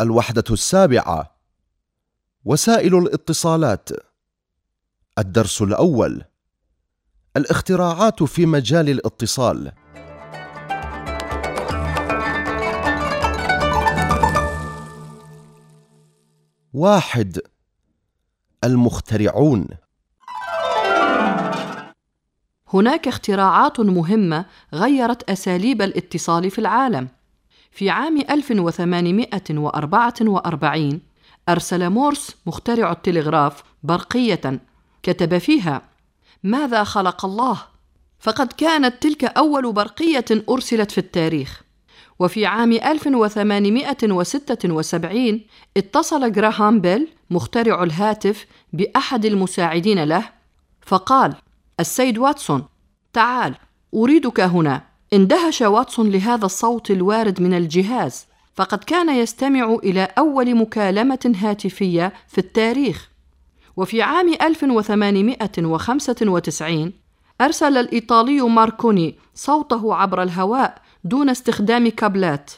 الوحدة السابعة. وسائل الاتصالات. الدرس الأول. الاختراعات في مجال الاتصال. واحد. المخترعون. هناك اختراعات مهمة غيرت أساليب الاتصال في العالم. في عام 1844 أرسل مورس مخترع التلغراف برقية كتب فيها: ماذا خلق الله؟ فقد كانت تلك أول برقية أرسلت في التاريخ. وفي عام 1876 اتصل جراهام بيل مخترع الهاتف بأحد المساعدين له فقال: السيد واتسون تعال أريدك هنا اندهش واتسون لهذا الصوت الوارد من الجهاز فقد كان يستمع إلى أول مكالمة هاتفية في التاريخ. وفي عام 1895 أرسل الإيطالي ماركوني صوته عبر الهواء دون استخدام كابلات.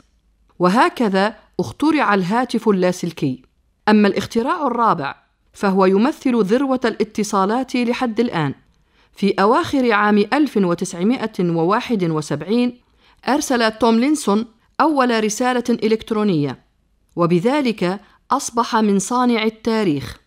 وهكذا اخترع الهاتف اللاسلكي. أما الاختراع الرابع فهو يمثل ذروة الاتصالات لحد الآن. في أواخر عام 1971 أرسل توملينسون أول رسالة إلكترونية وبذلك أصبح من صانع التاريخ.